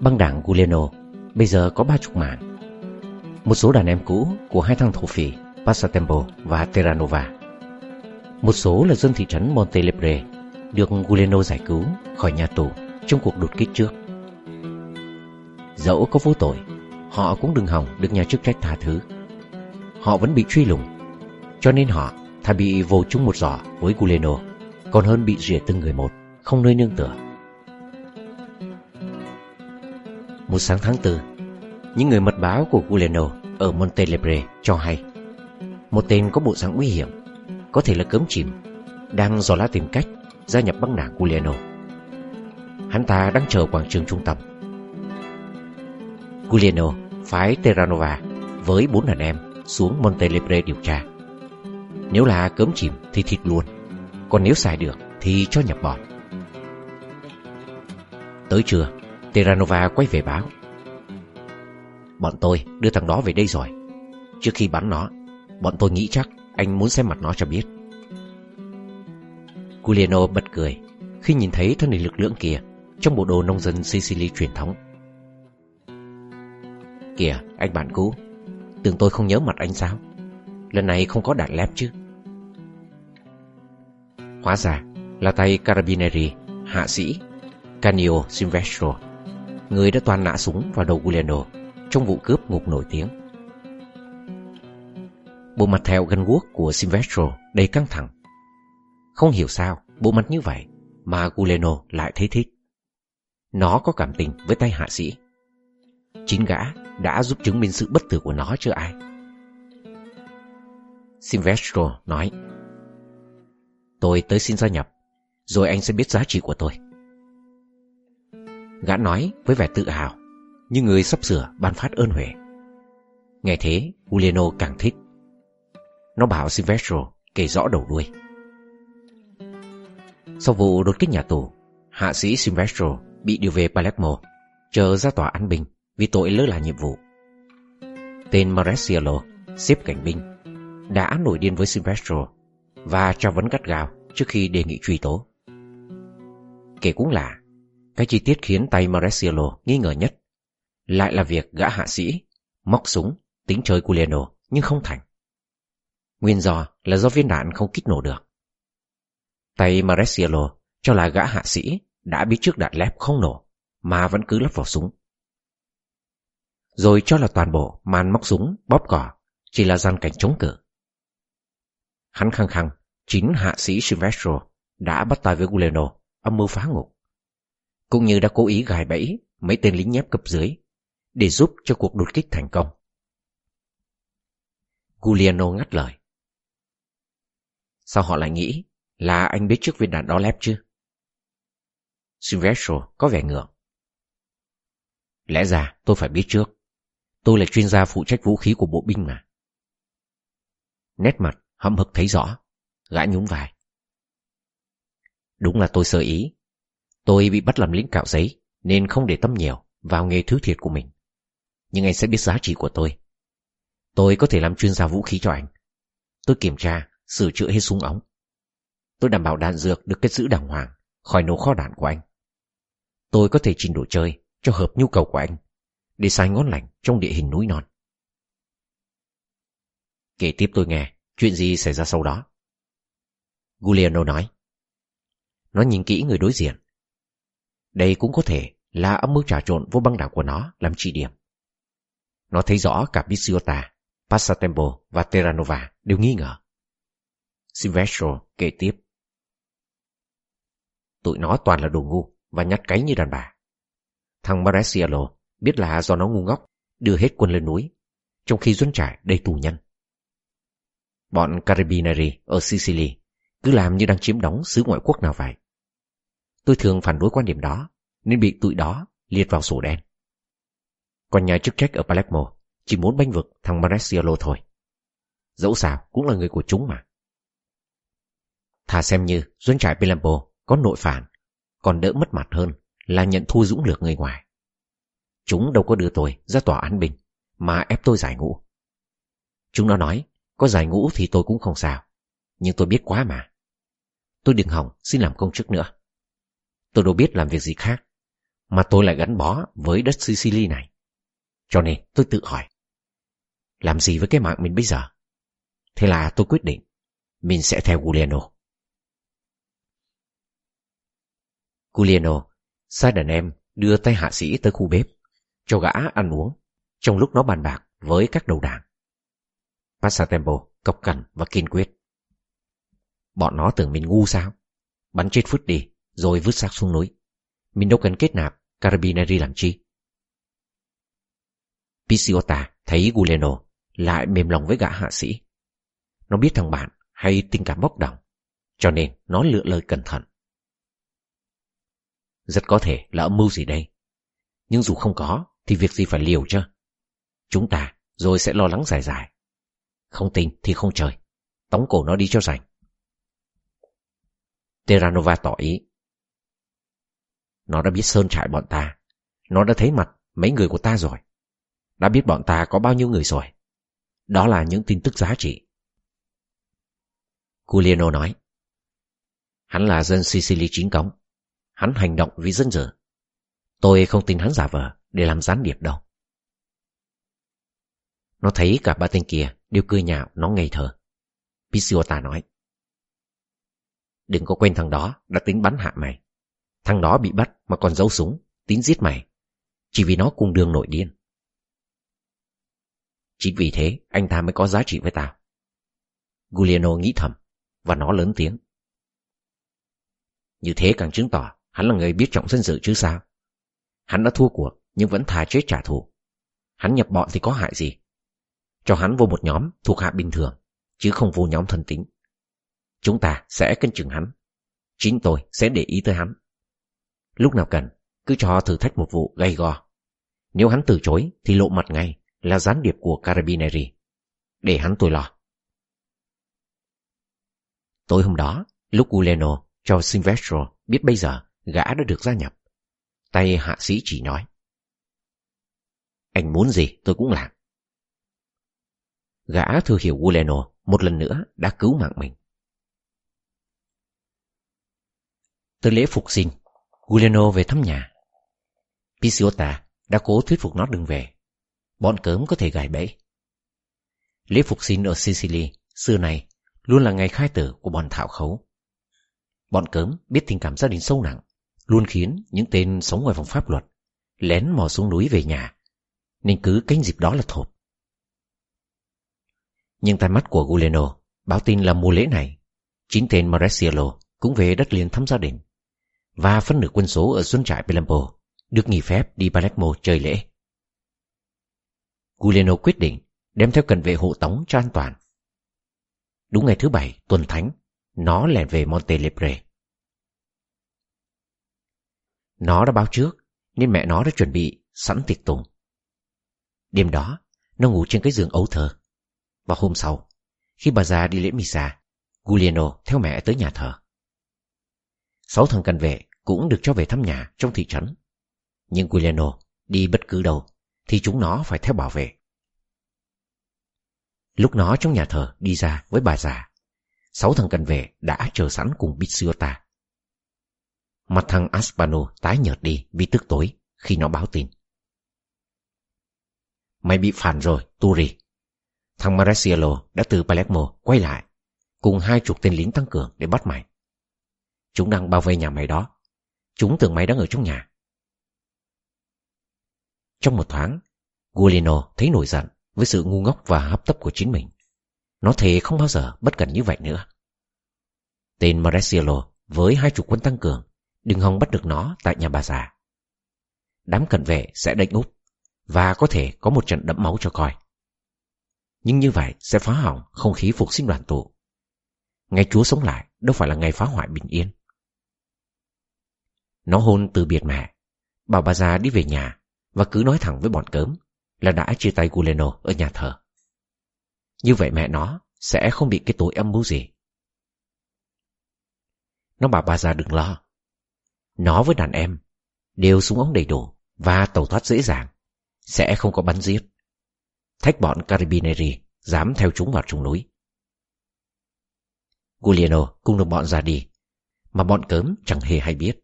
Băng đảng Guleno bây giờ có ba chục mạng. Một số đàn em cũ của hai thằng thổ phỉ Passatempo và Terranova. Một số là dân thị trấn Montelebre được Guleno giải cứu khỏi nhà tù trong cuộc đột kích trước. Dẫu có vô tội, họ cũng đừng hòng được nhà chức trách tha thứ. Họ vẫn bị truy lùng, cho nên họ thà bị vô chung một giỏ với Guleno, còn hơn bị rỉa từng người một, không nơi nương tựa. Một sáng tháng tư, những người mật báo của Guleno ở Montelebre cho hay một tên có bộ dạng nguy hiểm, có thể là cấm chìm, đang dò la tìm cách gia nhập băng đảng Guleno. Hắn ta đang chờ quảng trường trung tâm. Guleno phái Terranova với bốn đàn em xuống Montelebre điều tra. Nếu là cấm chìm thì thịt luôn, còn nếu xài được thì cho nhập bọn. Tới trưa, Terranova quay về báo. Bọn tôi đưa thằng đó về đây rồi. Trước khi bắn nó, bọn tôi nghĩ chắc anh muốn xem mặt nó cho biết. Giuliano bật cười khi nhìn thấy thân hình lực lượng kia trong bộ đồ nông dân Sicily truyền thống. Kìa, anh bạn cũ, tưởng tôi không nhớ mặt anh sao? Lần này không có đạn lép chứ? Hóa ra là tay Carabinieri, hạ sĩ Canio Silvestro, người đã toàn nã súng vào đầu Guglielmo trong vụ cướp ngục nổi tiếng. Bộ mặt theo gân guốc của Silvestro đầy căng thẳng. Không hiểu sao, bộ mặt như vậy mà Guleno lại thấy thích. Nó có cảm tình với tay hạ sĩ. Chính gã đã giúp chứng minh sự bất tử của nó chưa ai. Silvestro nói Tôi tới xin gia nhập, rồi anh sẽ biết giá trị của tôi. Gã nói với vẻ tự hào, như người sắp sửa ban phát ơn huệ. Nghe thế, Giuliano càng thích. Nó bảo Silvestro kể rõ đầu đuôi. Sau vụ đột kích nhà tù, hạ sĩ Silvestro bị điều về Palermo, chờ ra tòa án binh vì tội lơ là nhiệm vụ. Tên Maresiello, xếp cảnh binh, đã nổi điên với Silvestro và tra vấn gắt gao trước khi đề nghị truy tố. Kể cũng là, cái chi tiết khiến tay Maresiello nghi ngờ nhất lại là việc gã hạ sĩ móc súng tính chơi Culiano nhưng không thành. Nguyên do là do viên đạn không kích nổ được. Tay Maresiello cho là gã hạ sĩ đã biết trước đạn lép không nổ mà vẫn cứ lắp vào súng. Rồi cho là toàn bộ màn móc súng bóp cỏ chỉ là gian cảnh chống cử. Hắn khăng khăng, chính hạ sĩ Silvestro đã bắt tay với Guleno âm mưu phá ngục. Cũng như đã cố ý gài bẫy mấy tên lính nhép cấp dưới để giúp cho cuộc đột kích thành công. Giuliano ngắt lời. Sao họ lại nghĩ là anh biết trước viên đạn đó lép chứ? Silvestro có vẻ ngượng. Lẽ ra tôi phải biết trước. Tôi là chuyên gia phụ trách vũ khí của bộ binh mà. Nét mặt hậm hực thấy rõ, gã nhún vai. Đúng là tôi sơ ý. Tôi bị bắt làm lính cạo giấy nên không để tâm nhiều vào nghề thứ thiệt của mình. Nhưng anh sẽ biết giá trị của tôi. Tôi có thể làm chuyên gia vũ khí cho anh. Tôi kiểm tra, sửa chữa hết súng ống. Tôi đảm bảo đạn dược được kết giữ đàng hoàng khỏi nổ kho đạn của anh. Tôi có thể trình độ chơi cho hợp nhu cầu của anh để sai ngón lành trong địa hình núi non. Kể tiếp tôi nghe chuyện gì xảy ra sau đó. Giuliano nói. Nó nhìn kỹ người đối diện. Đây cũng có thể là âm mưu trà trộn vô băng đảng của nó làm trị điểm. Nó thấy rõ cả Pisiota, Passatempo và Terranova đều nghi ngờ. Silvestro kể tiếp. Tụi nó toàn là đồ ngu và nhát cánh như đàn bà. Thằng Maresiello biết là do nó ngu ngốc đưa hết quân lên núi, trong khi Duân Trải đầy tù nhân. Bọn Carabinieri ở Sicily cứ làm như đang chiếm đóng xứ ngoại quốc nào vậy. Tôi thường phản đối quan điểm đó, nên bị tụi đó liệt vào sổ đen. Còn nhà chức trách ở Palermo chỉ muốn banh vực thằng Maresiello thôi. Dẫu sao cũng là người của chúng mà. Thà xem như doanh trại Palermo có nội phản, còn đỡ mất mặt hơn là nhận thua dũng lược người ngoài. Chúng đâu có đưa tôi ra tòa án bình, mà ép tôi giải ngũ. Chúng nó nói, có giải ngũ thì tôi cũng không sao, nhưng tôi biết quá mà. Tôi đừng hỏng xin làm công chức nữa. Tôi đâu biết làm việc gì khác, Mà tôi lại gắn bó với đất Sicily này. Cho nên tôi tự hỏi. Làm gì với cái mạng mình bây giờ? Thế là tôi quyết định. Mình sẽ theo Giuliano. Giuliano sai đàn em đưa tay hạ sĩ tới khu bếp, cho gã ăn uống, trong lúc nó bàn bạc với các đầu đảng. Passatempo cộc cằn và kiên quyết. Bọn nó tưởng mình ngu sao? Bắn chết phút đi, rồi vứt xác xuống núi. Mình đâu cần kết nạp Carabinieri làm chi. Pisciota thấy Guleno lại mềm lòng với gã hạ sĩ. Nó biết thằng bạn hay tình cảm bốc đồng, cho nên nó lựa lời cẩn thận. Rất có thể là âm mưu gì đây. Nhưng dù không có, thì việc gì phải liều chứ? Chúng ta rồi sẽ lo lắng dài dài. Không tin thì không trời. Tống cổ nó đi cho rảnh. Terranova tỏ ý. Nó đã biết sơn trại bọn ta. Nó đã thấy mặt mấy người của ta rồi. Đã biết bọn ta có bao nhiêu người rồi. Đó là những tin tức giá trị. Giuliano nói. Hắn là dân Sicily chính cống. Hắn hành động vì dân dở. Tôi không tin hắn giả vờ để làm gián điệp đâu. Nó thấy cả ba tên kia đều cười nhạo, nó ngây thơ. Pisiota nói. Đừng có quên thằng đó đã tính bắn hạ mày. Thằng đó bị bắt mà còn giấu súng, tính giết mày. Chỉ vì nó cùng đường nội điên. Chính vì thế anh ta mới có giá trị với tao. Giuliano nghĩ thầm, và nó lớn tiếng. Như thế càng chứng tỏ hắn là người biết trọng dân sự chứ sao. Hắn đã thua cuộc nhưng vẫn thà chết trả thù. Hắn nhập bọn thì có hại gì? Cho hắn vô một nhóm thuộc hạ bình thường, chứ không vô nhóm thân tính. Chúng ta sẽ cân chừng hắn. Chính tôi sẽ để ý tới hắn. Lúc nào cần, cứ cho thử thách một vụ gay go. Nếu hắn từ chối thì lộ mặt ngay là gián điệp của Carabinieri. Để hắn tôi lo. Tối hôm đó, lúc Uleno cho Silvestro biết bây giờ gã đã được gia nhập. Tay hạ sĩ chỉ nói. Anh muốn gì tôi cũng làm. Gã thừa hiểu Uleno một lần nữa đã cứu mạng mình. Tới lễ phục sinh, Uleno về thăm nhà. Pisiota đã cố thuyết phục nó đừng về. Bọn cớm có thể gài bẫy. Lễ phục sinh ở Sicily xưa này luôn là ngày khai tử của bọn thảo khấu. Bọn cớm biết tình cảm gia đình sâu nặng, luôn khiến những tên sống ngoài vòng pháp luật lén mò xuống núi về nhà, nên cứ canh dịp đó là thộp. Nhưng tai mắt của Guleno báo tin là mùa lễ này, chính tên Maresiello cũng về đất liền thăm gia đình, và phân nửa quân số ở xuân trại Belambo được nghỉ phép đi Palermo chơi lễ. Guleno quyết định đem theo cần vệ hộ tống cho an toàn. Đúng ngày thứ bảy, tuần thánh, nó lẻn về Montelepre. Nó đã báo trước, nên mẹ nó đã chuẩn bị sẵn tiệc tùng. Đêm đó, nó ngủ trên cái giường ấu thơ. Và hôm sau, khi bà già đi lễ misa, Giuliano theo mẹ tới nhà thờ. Sáu thằng cần vệ cũng được cho về thăm nhà trong thị trấn. Nhưng Quileno đi bất cứ đâu thì chúng nó phải theo bảo vệ. Lúc nó trong nhà thờ đi ra với bà già, sáu thằng cần vệ đã chờ sẵn cùng Bitsiota. Mặt thằng Aspano tái nhợt đi vì tức tối khi nó báo tin. Mày bị phản rồi, Turi. Thằng Maresiello đã từ Palermo quay lại, cùng hai chục tên lính tăng cường để bắt mày. Chúng đang bao vây nhà máy đó. Chúng tưởng máy đang ở trong nhà. Trong một thoáng, Gulino thấy nổi giận với sự ngu ngốc và hấp tấp của chính mình. Nó thề không bao giờ bất cẩn như vậy nữa. Tên Maresiello với hai chục quân tăng cường đừng hòng bắt được nó tại nhà bà già. Đám cận vệ sẽ đánh úp và có thể có một trận đẫm máu cho coi. Nhưng như vậy sẽ phá hỏng không khí phục sinh đoàn tụ. Ngày Chúa sống lại đâu phải là ngày phá hoại bình yên. Nó hôn từ biệt mẹ, bảo bà già đi về nhà và cứ nói thẳng với bọn cớm là đã chia tay Guleno ở nhà thờ. Như vậy mẹ nó sẽ không bị cái tối âm mưu gì. Nó bảo bà già đừng lo. Nó với đàn em đều súng ống đầy đủ và tẩu thoát dễ dàng, sẽ không có bắn giết. Thách bọn Carabinieri dám theo chúng vào trung núi. Giuliano cùng đồng bọn ra đi, mà bọn cớm chẳng hề hay biết.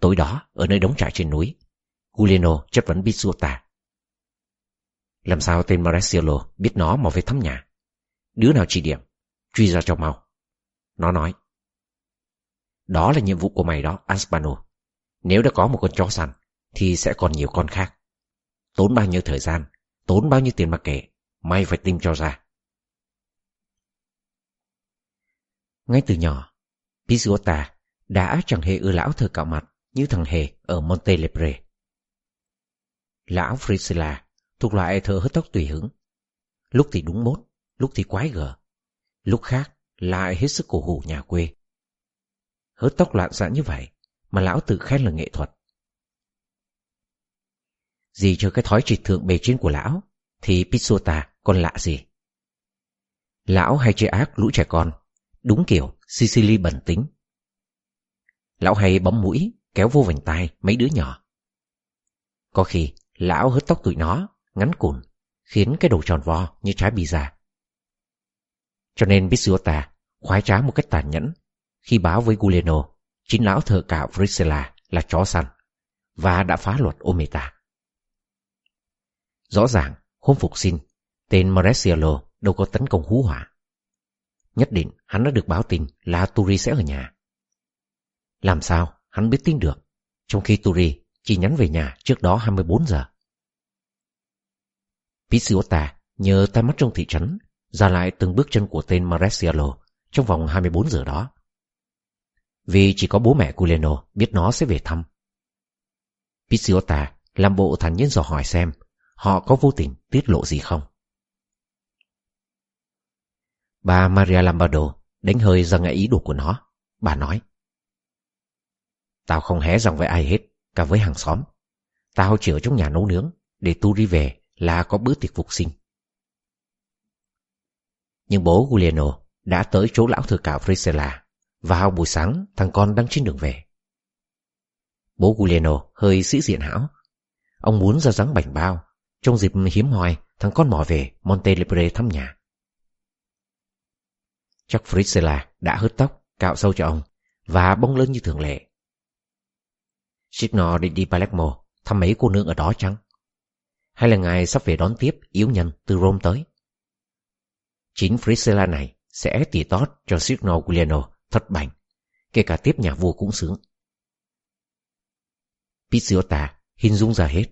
Tối đó, ở nơi đóng trại trên núi, Giuliano chất vấn Bisuota. Làm sao tên Maresiolo biết nó mà về thăm nhà? Đứa nào chỉ điểm? Truy ra cho mau. Nó nói. Đó là nhiệm vụ của mày đó, Aspano. Nếu đã có một con chó săn, thì sẽ còn nhiều con khác. Tốn bao nhiêu thời gian, tốn bao nhiêu tiền mặc kệ, mày phải tìm cho ra. Ngay từ nhỏ, Pizzuta đã chẳng hề ưa lão thờ cạo mặt như thằng Hề ở Montelepre. Lão Frisella thuộc loại thợ hớt tóc tùy hứng. Lúc thì đúng mốt, lúc thì quái gở. Lúc khác lại hết sức cổ hủ nhà quê. Hớt tóc loạn xạ như vậy mà lão tự khen là nghệ thuật. Gì cho cái thói trịch thượng bề trên của lão thì Pitsota còn lạ gì. Lão hay chơi ác lũ trẻ con, đúng kiểu Sicily bẩn tính. Lão hay bấm mũi, kéo vô vành tai mấy đứa nhỏ. Có khi lão hớt tóc tụi nó, ngắn cùn, khiến cái đầu tròn vo như trái bì già. Cho nên Pitsota khoái trá một cách tàn nhẫn khi báo với Guleno chính lão thợ cạo Frisella là chó săn và đã phá luật Ometa. Rõ ràng, hôm phục sinh, tên Maresialo đâu có tấn công hú hỏa. Nhất định hắn đã được báo tin là Turi sẽ ở nhà. Làm sao hắn biết tin được, trong khi Turi chỉ nhắn về nhà trước đó 24 giờ. Pizziota nhờ tai mắt trong thị trấn ra lại từng bước chân của tên Maresialo trong vòng 24 giờ đó. Vì chỉ có bố mẹ Culeno biết nó sẽ về thăm. Pizziota làm bộ thản nhiên dò hỏi xem họ có vô tình tiết lộ gì không. Bà Maria Lombardo đánh hơi ra ngại ý đồ của nó. Bà nói. Tao không hé rằng với ai hết, cả với hàng xóm. Tao chỉ ở trong nhà nấu nướng, để tu đi về là có bữa tiệc phục sinh. Nhưng bố Giuliano đã tới chỗ lão thừa cạo Frisella vào buổi sáng thằng con đang trên đường về. Bố Giuliano hơi sĩ diện hão. Ông muốn ra dáng bảnh bao. Trong dịp hiếm hoài, thằng con mò về Montelebre thăm nhà. Chắc Frisella đã hớt tóc, cạo sâu cho ông và bông lên như thường lệ. Signo định đi Palermo thăm mấy cô nương ở đó chăng? Hay là ngài sắp về đón tiếp yếu nhân từ Rome tới? Chính Frisella này sẽ tỉ tót cho Signo Giuliano thất bành, kể cả tiếp nhà vua cũng sướng. Pizziota hình dung ra hết.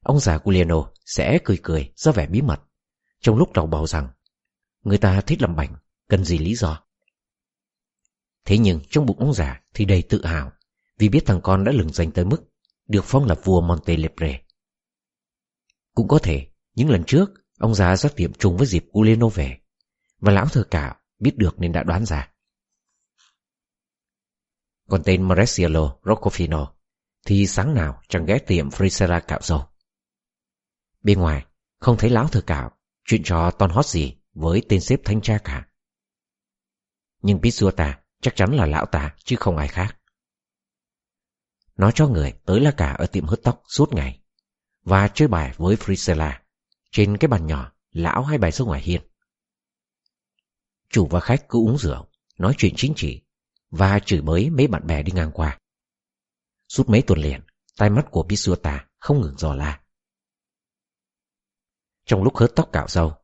Ông già Giuliano sẽ cười cười ra vẻ bí mật, trong lúc đầu bảo rằng người ta thích làm bảnh, cần gì lý do. Thế nhưng trong bụng ông già thì đầy tự hào vì biết thằng con đã lừng danh tới mức được phong là vua Montelepre. Cũng có thể, những lần trước, ông già xuất tiệm trùng với dịp Uleno về, và lão thừa cạo biết được nên đã đoán ra. Còn tên Maresiello Roccofino thì sáng nào chẳng ghé tiệm Frisera cạo dầu. Bên ngoài, không thấy lão thừa cạo, chuyện trò ton hót gì với tên xếp thanh tra cả. Nhưng Pizzuta chắc chắn là lão ta chứ không ai khác. Nó cho người tới la cả ở tiệm hớt tóc suốt ngày và chơi bài với Frisella trên cái bàn nhỏ lão hay bài xuống ngoài hiên. Chủ và khách cứ uống rượu, nói chuyện chính trị và chửi bới mấy bạn bè đi ngang qua. Suốt mấy tuần liền, tai mắt của Pisuta không ngừng dò la. Trong lúc hớt tóc cạo râu,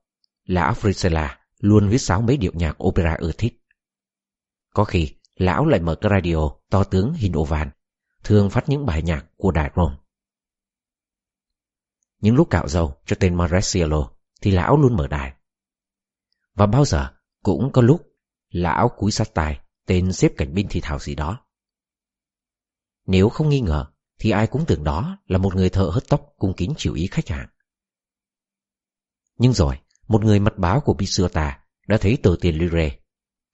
lão Frisella luôn viết sáo mấy điệu nhạc opera ưa thích. Có khi, lão lại mở cái radio to tướng Hinovan, thường phát những bài nhạc của đài Rome. Những lúc cạo râu cho tên Maresiello thì lão luôn mở đài. Và bao giờ cũng có lúc lão cúi sát tài tên xếp cảnh binh thì thảo gì đó. Nếu không nghi ngờ, thì ai cũng tưởng đó là một người thợ hớt tóc cung kính chịu ý khách hàng. Nhưng rồi, một người mật báo của Bisuta đã thấy tờ tiền lire,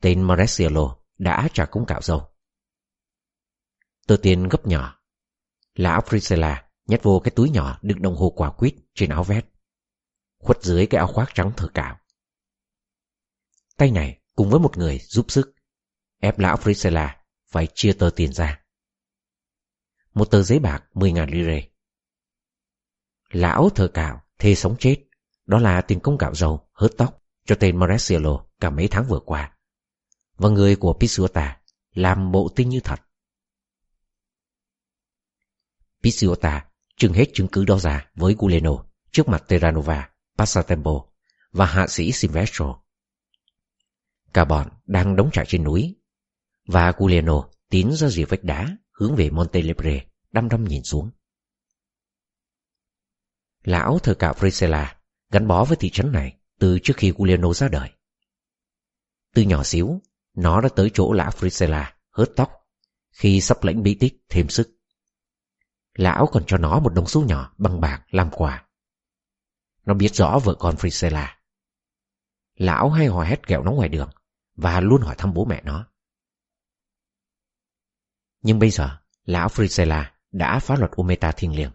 tên Maresiello đã trả công cạo dầu. Tờ tiền gấp nhỏ. Lão Frisella nhét vô cái túi nhỏ đựng đồng hồ quả quýt trên áo vest, khuất dưới cái áo khoác trắng thở cạo. Tay này cùng với một người giúp sức ép lão Frisella phải chia tờ tiền ra. Một tờ giấy bạc 10.000 lire. Lão thờ cạo, thê sống chết, đó là tiền công cạo dầu, hớt tóc cho tên Maresiello cả mấy tháng vừa qua. Và người của Pisuta làm bộ tin như thật. Pisiota trưng hết chứng cứ đó ra với Guleno trước mặt Terranova, Passatempo và hạ sĩ Silvestro. Cả bọn đang đóng trại trên núi và Guleno tiến ra rìa vách đá hướng về Montelebre đăm đăm nhìn xuống. Lão thờ cạo Frisella gắn bó với thị trấn này từ trước khi Guleno ra đời. Từ nhỏ xíu, nó đã tới chỗ lão Frisella hớt tóc khi sắp lãnh bí tích thêm sức. Lão còn cho nó một đồng xu nhỏ bằng bạc làm quà. Nó biết rõ vợ con Frisella. Lão hay hò hét kẹo nó ngoài đường và luôn hỏi thăm bố mẹ nó. Nhưng bây giờ, lão Frisella đã phá luật Ometa thiêng liêng.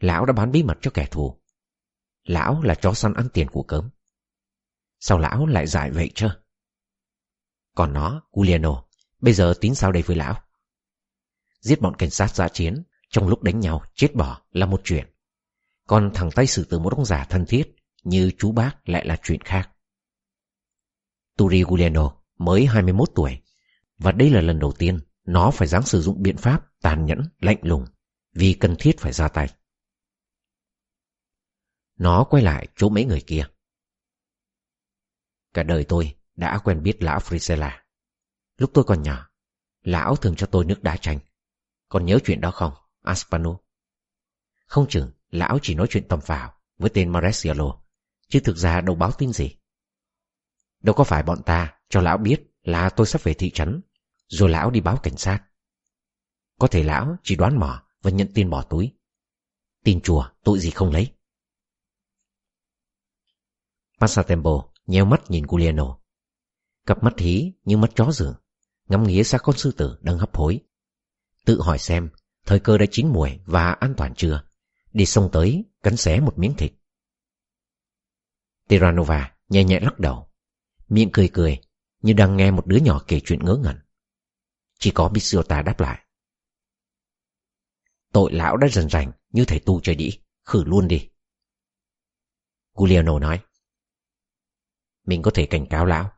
Lão đã bán bí mật cho kẻ thù. Lão là chó săn ăn tiền của cớm. Sao lão lại giải vậy chứ? Còn nó, Giuliano, bây giờ tính sao đây với lão? Giết bọn cảnh sát giã chiến trong lúc đánh nhau chết bỏ là một chuyện. Còn thằng tay xử từ một ông già thân thiết như chú bác lại là chuyện khác. Turi Giuliano mới 21 tuổi và đây là lần đầu tiên nó phải dám sử dụng biện pháp tàn nhẫn, lạnh lùng vì cần thiết phải ra tay. Nó quay lại chỗ mấy người kia. Cả đời tôi đã quen biết lão Frisella. Lúc tôi còn nhỏ, lão thường cho tôi nước đá chanh. Còn nhớ chuyện đó không, Aspano? Không chừng lão chỉ nói chuyện tầm phào với tên Maresialo, chứ thực ra đâu báo tin gì. Đâu có phải bọn ta cho lão biết là tôi sắp về thị trấn, rồi lão đi báo cảnh sát. Có thể lão chỉ đoán mò và nhận tin bỏ túi. Tin chùa tội gì không lấy. Passatempo nheo mắt nhìn Giuliano. Cặp mắt hí như mắt chó rừng, ngắm nghía xác con sư tử đang hấp hối. Tự hỏi xem thời cơ đã chín muồi và an toàn chưa, đi xông tới cắn xé một miếng thịt. Tiranova nhẹ nhẹ lắc đầu, miệng cười cười như đang nghe một đứa nhỏ kể chuyện ngớ ngẩn. Chỉ có Bisiota đáp lại. Tội lão đã dần rành như thầy tu chơi đĩ, khử luôn đi. Giuliano nói. Mình có thể cảnh cáo lão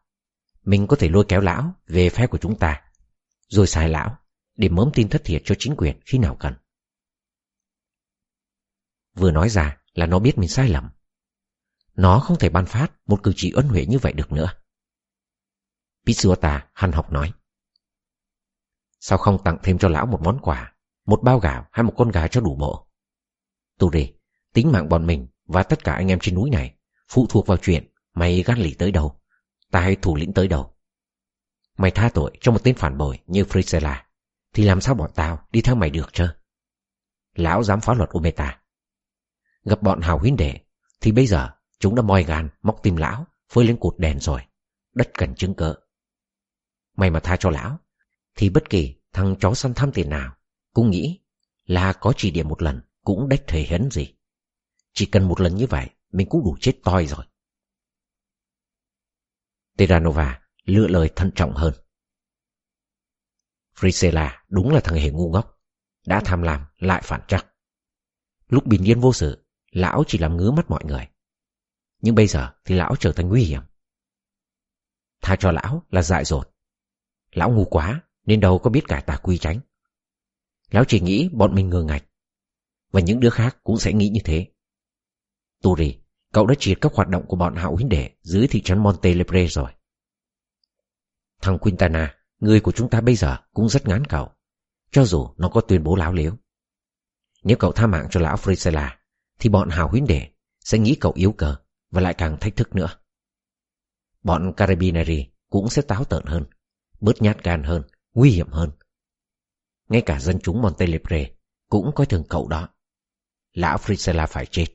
Mình có thể lôi kéo lão về phe của chúng ta Rồi xài lão để mớm tin thất thiệt cho chính quyền khi nào cần. Vừa nói ra là nó biết mình sai lầm. Nó không thể ban phát Một cử chỉ ân huệ như vậy được nữa. Pitsuota hăn học nói, Sao không tặng thêm cho lão một món quà, Một bao gạo hay một con gà cho đủ bộ? Turi Tính mạng bọn mình và tất cả anh em trên núi này Phụ thuộc vào chuyện Mày gan lì tới đâu, Ta hay thủ lĩnh tới đâu. Mày tha tội cho một tên phản bội như Frisella. Thì làm sao bọn tao đi theo mày được chứ? Lão dám phá luật Ometa. Gặp bọn hào huyến đệ, Thì bây giờ chúng đã moi gan, Móc tim lão, Phơi lên cột đèn rồi. Đất cần chứng cớ. Mày mà tha cho lão, Thì bất kỳ thằng chó săn tham tiền nào Cũng nghĩ là có chỉ điểm một lần Cũng đách thể hấn gì. Chỉ cần một lần như vậy, Mình cũng đủ chết toi rồi. Terranova lựa lời thận trọng hơn. Frisella đúng là thằng hề ngu ngốc, đã tham lam lại phản trắc. Lúc bình yên vô sự, lão chỉ làm ngứa mắt mọi người. Nhưng bây giờ thì lão trở thành nguy hiểm. Tha cho lão là dại dột. Lão ngu quá nên đâu có biết cả tà quy tránh. Lão chỉ nghĩ bọn mình ngừa ngạch. Và những đứa khác cũng sẽ nghĩ như thế. Turi Cậu đã triệt các hoạt động của bọn hạo huynh đệ dưới thị trấn Montelebre rồi. Thằng Quintana, người của chúng ta bây giờ cũng rất ngán cậu, cho dù nó có tuyên bố láo liếu. Nếu cậu tha mạng cho lão Frisella, thì bọn hào huynh đệ sẽ nghĩ cậu yếu cờ và lại càng thách thức nữa. Bọn Carabinieri cũng sẽ táo tợn hơn, bớt nhát gan hơn, nguy hiểm hơn. Ngay cả dân chúng Montelebre cũng coi thường cậu đó. Lão Frisella phải chết.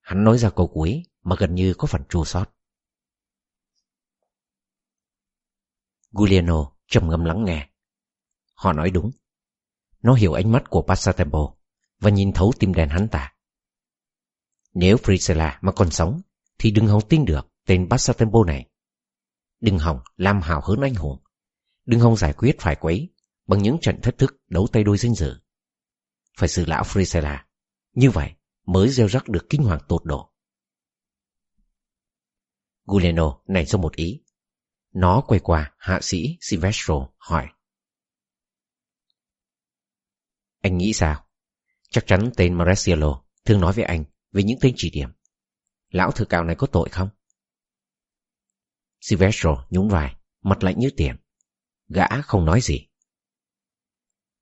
Hắn nói ra câu cuối mà gần như có phần chua sót. Giuliano trầm ngâm lắng nghe. Họ nói đúng. Nó hiểu ánh mắt của Passatempo và nhìn thấu tim đen hắn ta. Nếu Frisella mà còn sống, thì đừng hòng tin được tên Passatempo này. Đừng hòng làm hào hớn anh hùng. Đừng hòng giải quyết phải quấy bằng những trận thách thức đấu tay đôi danh dự. Phải xử lão Frisella. Như vậy mới gieo rắc được kinh hoàng tột độ. Guleno nảy ra một ý. Nó quay qua hạ sĩ Silvestro hỏi. Anh nghĩ sao? Chắc chắn tên Maresiello thường nói với anh về những tên chỉ điểm. Lão thư cạo này có tội không? Silvestro nhún vai, mặt lạnh như tiền. Gã không nói gì.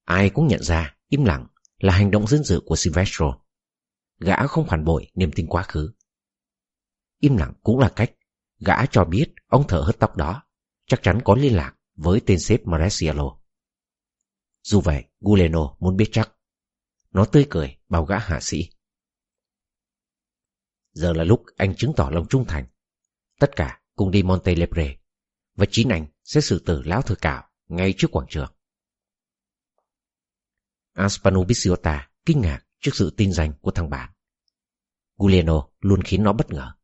Ai cũng nhận ra im lặng là hành động dân dự của Silvestro. Gã không phản bội niềm tin quá khứ. Im lặng cũng là cách gã cho biết ông thợ hớt tóc đó chắc chắn có liên lạc với tên sếp Maresiello. Dù vậy, Guleno muốn biết chắc. Nó tươi cười bảo gã hạ sĩ. Giờ là lúc anh chứng tỏ lòng trung thành. Tất cả cùng đi Monte Lepre và chính anh sẽ xử tử lão thừa cạo ngay trước quảng trường. Aspano Bisiota kinh ngạc trước sự tin danh của thằng bạn. Guglielmo luôn khiến nó bất ngờ.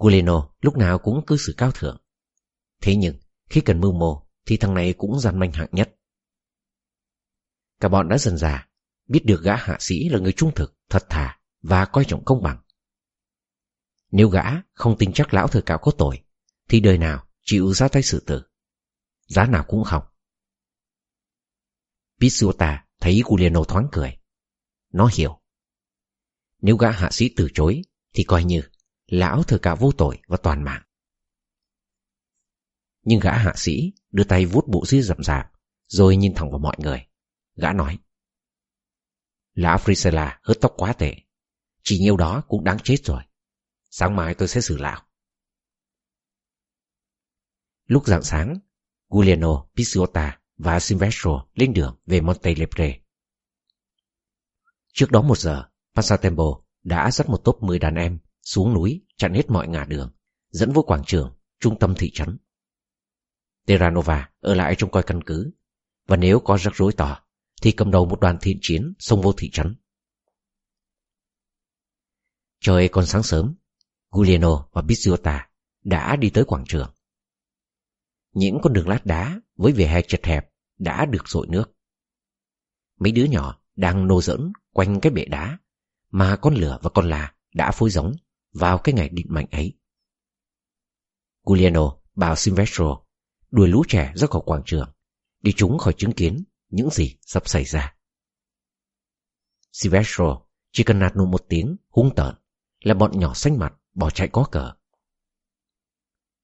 Guleno lúc nào cũng cư xử cao thượng. Thế nhưng, khi cần mưu mô thì thằng này cũng gian manh hạng nhất. Cả bọn đã dần già biết được gã hạ sĩ là người trung thực, thật thà và coi trọng công bằng. Nếu gã không tin chắc lão thừa cạo có tội, thì đời nào chịu ra tay xử tử. Giá nào cũng không. Pisuta thấy Guleno thoáng cười. Nó hiểu. Nếu gã hạ sĩ từ chối, thì coi như lão thừa cả vô tội và toàn mạng. Nhưng gã hạ sĩ đưa tay vuốt bộ ria rậm rạp, rồi nhìn thẳng vào mọi người. Gã nói. Lão Frisella hớt tóc quá tệ. Chỉ nhiêu đó cũng đáng chết rồi. Sáng mai tôi sẽ xử lão. Lúc rạng sáng, Giuliano, Pizziota và Silvestro lên đường về Monte Lepre. Trước đó một giờ, Passatempo đã dắt một tốp 10 đàn em xuống núi chặn hết mọi ngả đường, dẫn vô quảng trường, trung tâm thị trấn. Terranova ở lại trong coi căn cứ, và nếu có rắc rối to, thì cầm đầu một đoàn thiện chiến xông vô thị trấn. Trời còn sáng sớm, Giuliano và Pizziota đã đi tới quảng trường. Những con đường lát đá với vỉa hè chật hẹp đã được dội nước. Mấy đứa nhỏ đang nô dẫn quanh cái bệ đá mà con lửa và con là đã phối giống vào cái ngày định mệnh ấy. Giuliano bảo Silvestro đuổi lũ trẻ ra khỏi quảng trường để chúng khỏi chứng kiến những gì sắp xảy ra. Silvestro chỉ cần nạt nụ một tiếng hung tợn là bọn nhỏ xanh mặt bỏ chạy có cờ.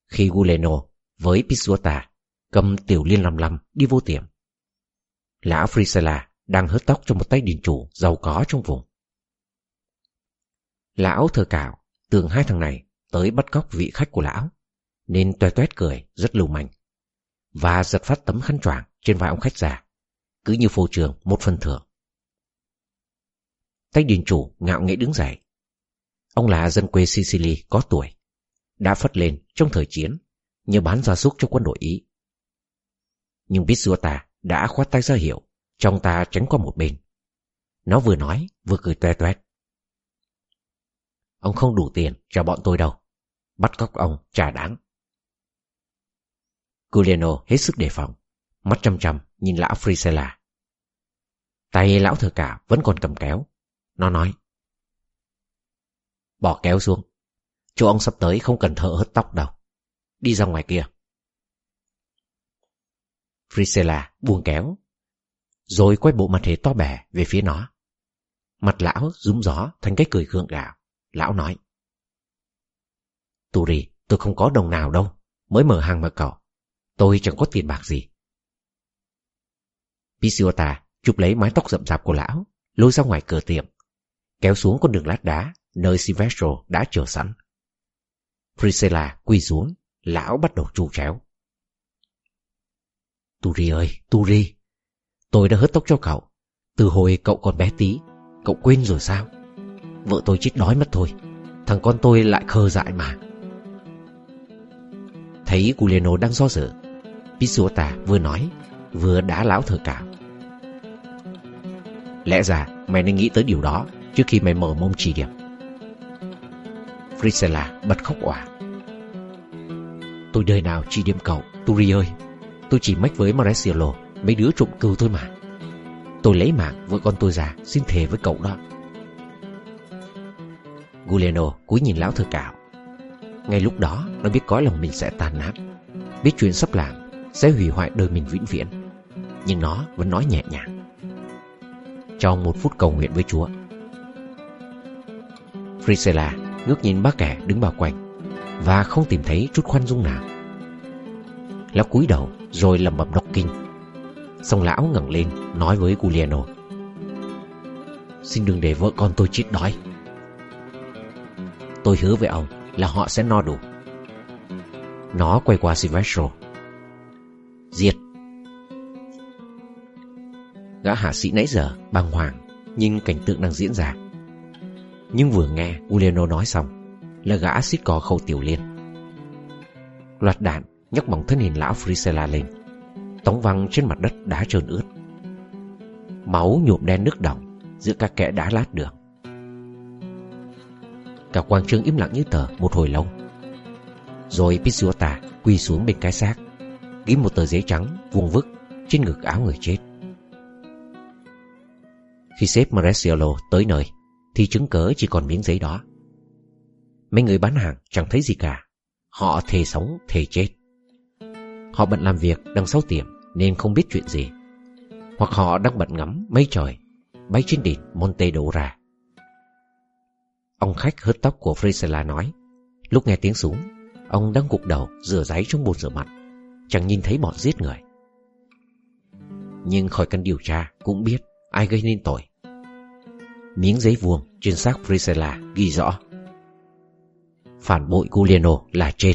Khi Guleno với Pisuota cầm tiểu liên lăm lăm đi vô tiệm, lão Frisella đang hớt tóc cho một tay điền chủ giàu có trong vùng. Lão thờ cạo tưởng hai thằng này tới bắt cóc vị khách của lão, nên toe toét cười rất lưu manh và giật phát tấm khăn choàng trên vai ông khách già, cứ như phô trường một phần thưởng. Tách điền chủ ngạo nghễ đứng dậy, Ông là dân quê Sicily có tuổi, đã phất lên trong thời chiến như bán gia súc cho quân đội Ý. Nhưng biết ta đã khoát tay ra hiệu, trong ta tránh qua một bên. Nó vừa nói, vừa cười toe toét. Ông không đủ tiền cho bọn tôi đâu. Bắt cóc ông trả đáng. Giuliano hết sức đề phòng, mắt chăm chăm nhìn lão Frisella. Tay lão thừa cả vẫn còn cầm kéo. Nó nói. Bỏ kéo xuống. Chỗ ông sắp tới không cần thợ hớt tóc đâu. Đi ra ngoài kia. Frisella buông kéo. Rồi quay bộ mặt thế to bè về phía nó. Mặt lão rúm gió thành cái cười gượng gạo. Lão nói. Turi, tôi không có đồng nào đâu. Mới mở hàng mà cậu. Tôi chẳng có tiền bạc gì. Pisiota chụp lấy mái tóc rậm rạp của lão, lôi ra ngoài cửa tiệm, kéo xuống con đường lát đá nơi Silvestro đã chờ sẵn. Priscilla quỳ xuống, lão bắt đầu chu chéo. Turi ơi, Turi, tôi đã hớt tóc cho cậu. Từ hồi cậu còn bé tí, cậu quên rồi sao? Vợ tôi chết đói mất thôi, thằng con tôi lại khờ dại mà. Thấy Giuliano đang do dự, Pisuota vừa nói, vừa đá lão thờ cả. Lẽ ra mày nên nghĩ tới điều đó trước khi mày mở mông chỉ điểm. Frisella bật khóc òa. Tôi đời nào chỉ điểm cậu, Turi ơi. Tôi chỉ mách với Maresiello, mấy đứa trộm cừu thôi mà. Tôi lấy mạng với con tôi già, xin thề với cậu đó. Guleno cúi nhìn lão thơ cạo. Ngay lúc đó, nó biết có lòng mình sẽ tan nát. Biết chuyện sắp làm sẽ hủy hoại đời mình vĩnh viễn. Nhưng nó vẫn nói nhẹ nhàng. Trong một phút cầu nguyện với Chúa Frisella ngước nhìn bác kẻ đứng bao quanh Và không tìm thấy chút khoan dung nào Lão cúi đầu rồi lầm bầm đọc kinh Xong lão ngẩng lên nói với Giuliano Xin đừng để vợ con tôi chết đói Tôi hứa với ông là họ sẽ no đủ. Nó quay qua Silvestro. Diệt. Gã hạ sĩ nãy giờ bàng hoàng Nhìn cảnh tượng đang diễn ra. Nhưng vừa nghe Uliano nói xong Là gã xít cò khâu tiểu liên. Loạt đạn nhấc bỏng thân hình lão Frisella lên, Tống văng trên mặt đất đá trơn ướt. Máu nhuộm đen nước đỏng Giữa các kẽ đá lát đường. Cả quang trường im lặng như tờ, một hồi lâu. Rồi Pizzuta quỳ xuống bên cái xác Ghi một tờ giấy trắng vuông vức Trên ngực áo người chết. Khi sếp Maresiello tới nơi, Thì chứng cớ chỉ còn miếng giấy đó. Mấy người bán hàng chẳng thấy gì cả, Họ thề sống, thề chết. Họ bận làm việc, đằng sau tiệm, Nên không biết chuyện gì. Hoặc họ đang bận ngắm mây trời, Bay trên đỉnh Monte Dora. Ông khách hớt tóc của Frisella nói. Lúc nghe tiếng súng, Ông đang gục đầu, rửa giấy trong bồn rửa mặt. Chẳng nhìn thấy bọn giết người. Nhưng khỏi cần điều tra, Cũng biết ai gây nên tội. Miếng giấy vuông trên xác Frisella ghi rõ. Phản bội Giuliano là chết.